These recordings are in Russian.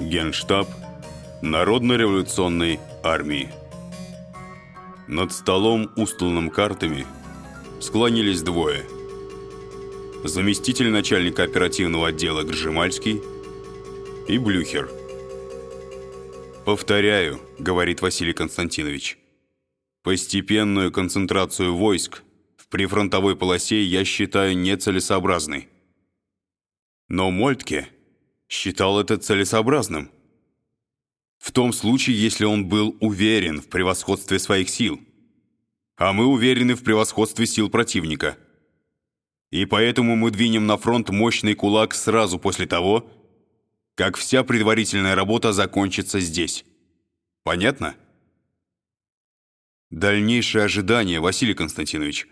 Генштаб Народно-революционной армии. Над столом, устланным картами, склонились двое. Заместитель начальника оперативного отдела Гржемальский и Блюхер. «Повторяю», — говорит Василий Константинович, «постепенную концентрацию войск в прифронтовой полосе я считаю нецелесообразной». Но Мольтке считал это целесообразным. В том случае, если он был уверен в превосходстве своих сил. А мы уверены в превосходстве сил противника. И поэтому мы двинем на фронт мощный кулак сразу после того, как вся предварительная работа закончится здесь. Понятно? Дальнейшее ожидание, Василий Константинович,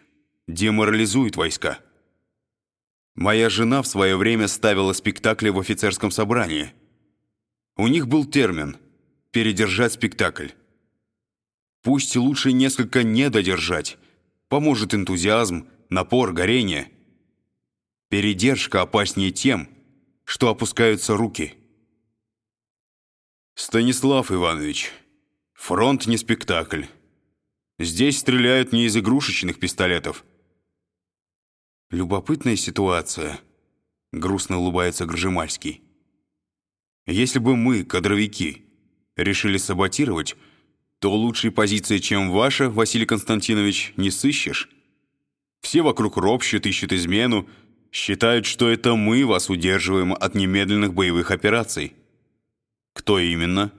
деморализует войска. Моя жена в свое время ставила спектакли в офицерском собрании. У них был термин «передержать спектакль». Пусть лучше несколько не додержать. Поможет энтузиазм, напор, горение. Передержка опаснее тем, что опускаются руки. Станислав Иванович, фронт не спектакль. Здесь стреляют не из игрушечных пистолетов – «Любопытная ситуация», — грустно улыбается Гржемальский. «Если бы мы, кадровики, решили саботировать, то лучшей позиции, чем ваша, Василий Константинович, не сыщешь. Все вокруг ропщут, ищут измену, считают, что это мы вас удерживаем от немедленных боевых операций. Кто именно?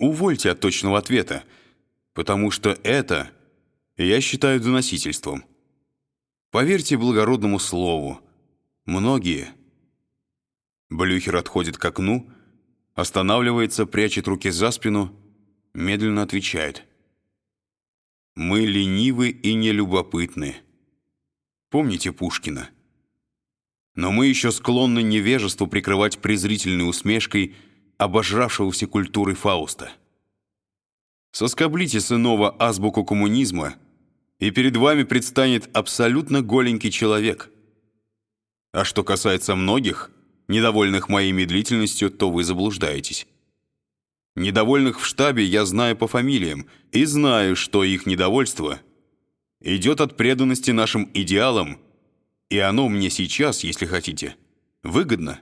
Увольте от точного ответа, потому что это я считаю доносительством». Поверьте благородному слову, многие. Блюхер отходит к окну, останавливается, прячет руки за спину, медленно отвечает. Мы ленивы и нелюбопытны. Помните Пушкина? Но мы еще склонны невежеству прикрывать презрительной усмешкой обожравшегося культуры Фауста. Соскоблите сынова азбуку коммунизма — и перед вами предстанет абсолютно голенький человек. А что касается многих, недовольных моей медлительностью, то вы заблуждаетесь. Недовольных в штабе я знаю по фамилиям и знаю, что их недовольство идет от преданности нашим идеалам, и оно мне сейчас, если хотите, выгодно.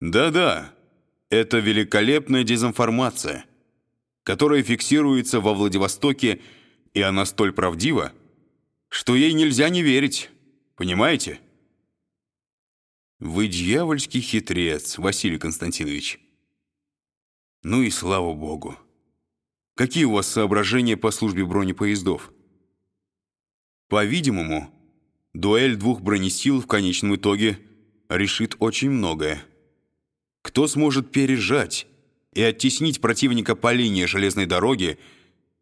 Да-да, это великолепная дезинформация, которая фиксируется во Владивостоке и она столь правдива, что ей нельзя не верить. Понимаете? Вы дьявольский хитрец, Василий Константинович. Ну и слава богу. Какие у вас соображения по службе бронепоездов? По-видимому, дуэль двух бронесил в конечном итоге решит очень многое. Кто сможет пережать и оттеснить противника по линии железной дороги,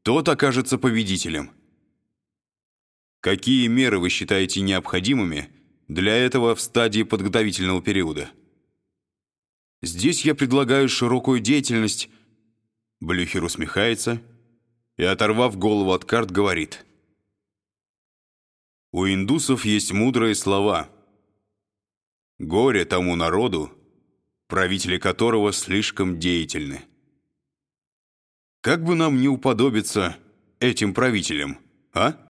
тот окажется победителем. Какие меры вы считаете необходимыми для этого в стадии подготовительного периода? Здесь я предлагаю широкую деятельность. Блюхер усмехается и, оторвав голову от карт, говорит. У индусов есть мудрые слова. Горе тому народу, правители которого слишком деятельны. Как бы нам не уподобиться этим правителям, а?